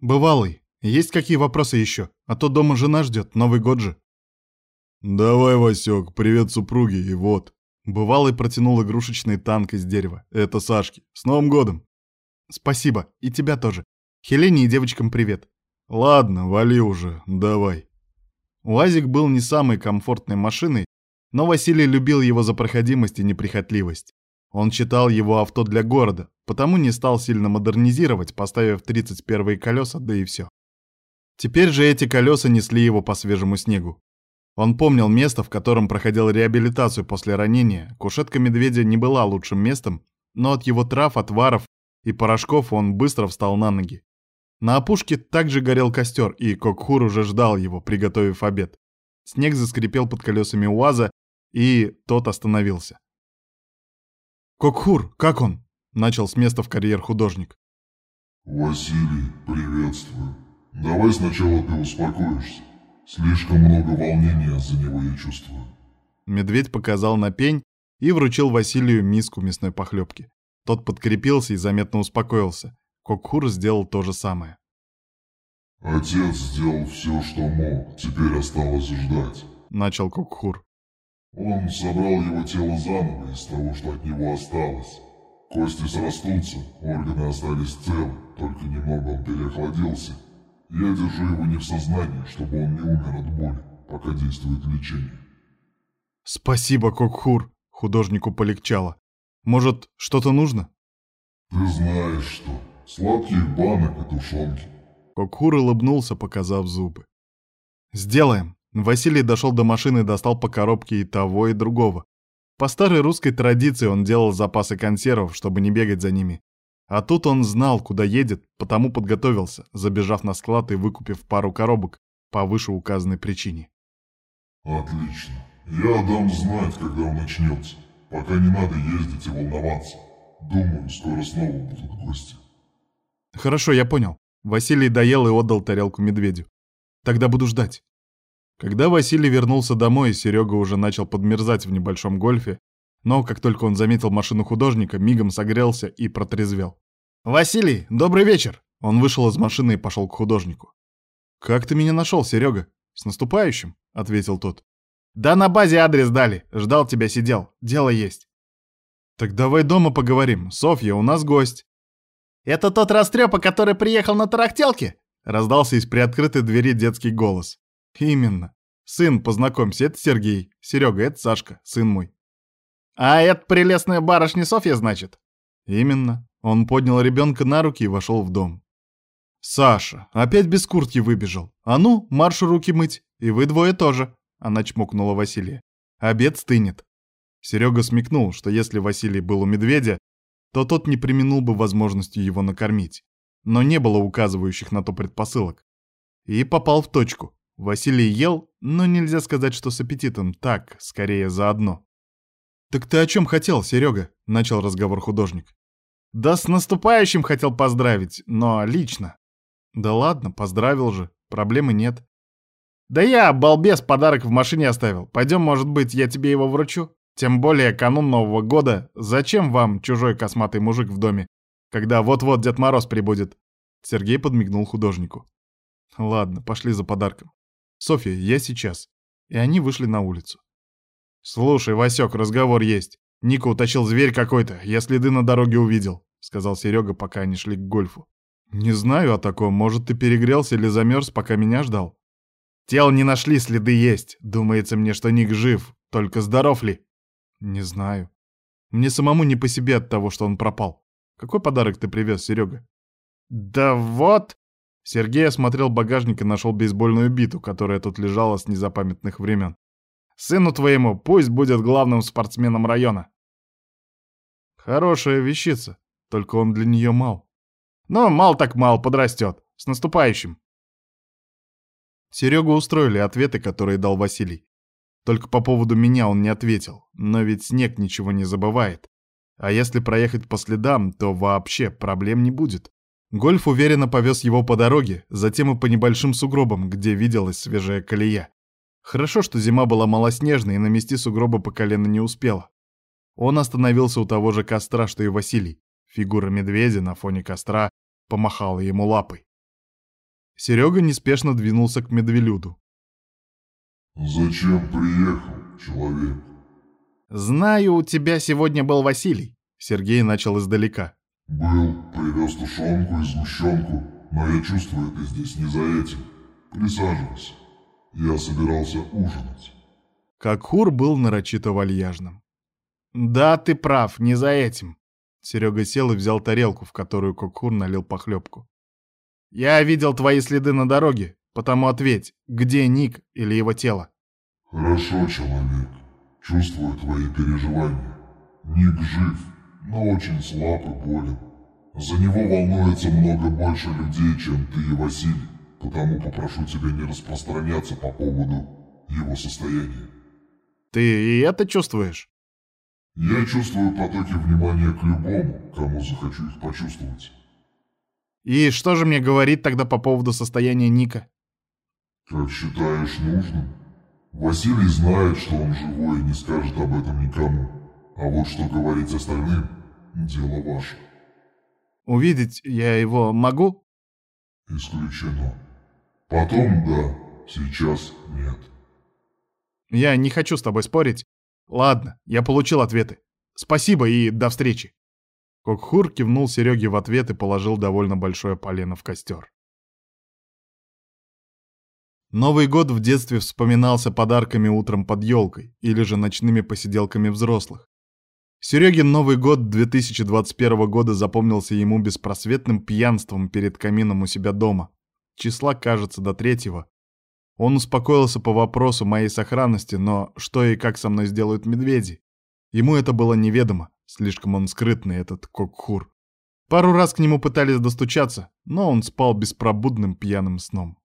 «Бывалый, есть какие вопросы еще? А то дома жена ждет, Новый год же». «Давай, Васек, привет супруге, и вот». Бывалый протянул игрушечный танк из дерева. «Это Сашки. С Новым годом!» «Спасибо. И тебя тоже. Хелене и девочкам привет». «Ладно, вали уже. Давай». УАЗик был не самой комфортной машиной, но Василий любил его за проходимость и неприхотливость. Он считал его авто для города, потому не стал сильно модернизировать, поставив 31-е колеса, да и все. Теперь же эти колеса несли его по свежему снегу. Он помнил место, в котором проходил реабилитацию после ранения. Кушетка медведя не была лучшим местом, но от его трав, отваров и порошков он быстро встал на ноги. На опушке также горел костер, и Кокхур уже ждал его, приготовив обед. Снег заскрипел под колесами УАЗа, и тот остановился. «Кокхур, как он?» — начал с места в карьер художник. «Василий, приветствую. Давай сначала ты успокоишься. Слишком много волнения за него я чувствую». Медведь показал на пень и вручил Василию миску мясной похлебки. Тот подкрепился и заметно успокоился. Кокхур сделал то же самое. «Отец сделал все, что мог. Теперь осталось ждать», — начал Кокхур. «Он собрал его тело заново из того, что от него осталось. Кости срастутся, органы остались целы, только немного он переохладился. Я держу его не в сознании, чтобы он не умер от боли, пока действует лечение». «Спасибо, Кокхур», — художнику полегчало. «Может, что-то нужно?» «Ты знаешь что. Сладких банок и тушенки». Кокхур улыбнулся, показав зубы. «Сделаем». Василий дошел до машины и достал по коробке и того, и другого. По старой русской традиции он делал запасы консервов, чтобы не бегать за ними. А тут он знал, куда едет, потому подготовился, забежав на склад и выкупив пару коробок по вышеуказанной причине. «Отлично. Я дам знать, когда он начнется. Пока не надо ездить и волноваться. Думаю, скоро снова будут гости». «Хорошо, я понял». Василий доел и отдал тарелку медведю. «Тогда буду ждать». Когда Василий вернулся домой, Серега уже начал подмерзать в небольшом гольфе, но как только он заметил машину художника, мигом согрелся и протрезвел. «Василий, добрый вечер!» Он вышел из машины и пошел к художнику. «Как ты меня нашел, Серега? С наступающим?» — ответил тот. «Да на базе адрес дали. Ждал тебя, сидел. Дело есть». «Так давай дома поговорим. Софья, у нас гость». «Это тот растрепа, который приехал на тарахтелке?» — раздался из приоткрытой двери детский голос. «Именно. Сын, познакомься, это Сергей. Серега, это Сашка, сын мой». «А это прелестная барышня Софья, значит?» «Именно». Он поднял ребенка на руки и вошел в дом. «Саша, опять без куртки выбежал. А ну, марш руки мыть. И вы двое тоже», — она чмокнула Василия. «Обед стынет». Серега смекнул, что если Василий был у медведя, то тот не применул бы возможностью его накормить. Но не было указывающих на то предпосылок. И попал в точку. Василий ел, но нельзя сказать, что с аппетитом, так, скорее заодно. «Так ты о чем хотел, Серега?» — начал разговор художник. «Да с наступающим хотел поздравить, но лично». «Да ладно, поздравил же, проблемы нет». «Да я, балбес, подарок в машине оставил. Пойдем, может быть, я тебе его вручу? Тем более канун Нового года. Зачем вам чужой косматый мужик в доме, когда вот-вот Дед Мороз прибудет?» Сергей подмигнул художнику. «Ладно, пошли за подарком. Софья, я сейчас». И они вышли на улицу. «Слушай, Васек, разговор есть. Ника утащил зверь какой-то, я следы на дороге увидел», — сказал Серега, пока они шли к гольфу. «Не знаю о таком. Может, ты перегрелся или замерз, пока меня ждал?» «Тел не нашли, следы есть. Думается мне, что Ник жив. Только здоров ли?» «Не знаю. Мне самому не по себе от того, что он пропал. Какой подарок ты привез, Серега?» «Да вот...» Сергей осмотрел багажник и нашел бейсбольную биту, которая тут лежала с незапамятных времен. «Сыну твоему пусть будет главным спортсменом района». Хорошая вещица, только он для нее мал. Ну, мал так мал, подрастет. С наступающим. Серегу устроили ответы, которые дал Василий. Только по поводу меня он не ответил, но ведь снег ничего не забывает. А если проехать по следам, то вообще проблем не будет. Гольф уверенно повез его по дороге, затем и по небольшим сугробам, где виделась свежая колея. Хорошо, что зима была малоснежной и намести сугробы по колено не успела. Он остановился у того же костра, что и Василий. Фигура медведя на фоне костра помахала ему лапой. Серега неспешно двинулся к медвелюду. «Зачем приехал, человек?» «Знаю, у тебя сегодня был Василий», — Сергей начал издалека. «Был, привез тушенку и сгущенку, но я чувствую, ты здесь не за этим. Присаживайся. Я собирался ужинать». Как Хур был нарочито вальяжным. «Да, ты прав, не за этим». Серега сел и взял тарелку, в которую Кокхур налил похлебку. «Я видел твои следы на дороге, потому ответь, где Ник или его тело?» «Хорошо, человек. Чувствую твои переживания. Ник жив, но очень слаб и болен. За него волнуется много больше людей, чем ты и Василий, потому попрошу тебя не распространяться по поводу его состояния». «Ты и это чувствуешь?» Я чувствую потоки внимания к любому, кому захочу их почувствовать. И что же мне говорит тогда по поводу состояния Ника? Как считаешь нужным? Василий знает, что он живой и не скажет об этом никому. А вот что говорить остальным – дело ваше. Увидеть я его могу? Исключено. Потом – да, сейчас – нет. Я не хочу с тобой спорить, Ладно, я получил ответы. Спасибо и до встречи. Кокхур кивнул Сереге в ответ и положил довольно большое полено в костер. Новый год в детстве вспоминался подарками утром под елкой или же ночными посиделками взрослых. Серегин Новый год 2021 года запомнился ему беспросветным пьянством перед камином у себя дома. Числа, кажется, до третьего, он успокоился по вопросу моей сохранности, но что и как со мной сделают медведи? Ему это было неведомо, слишком он скрытный, этот Кокхур. Пару раз к нему пытались достучаться, но он спал беспробудным пьяным сном.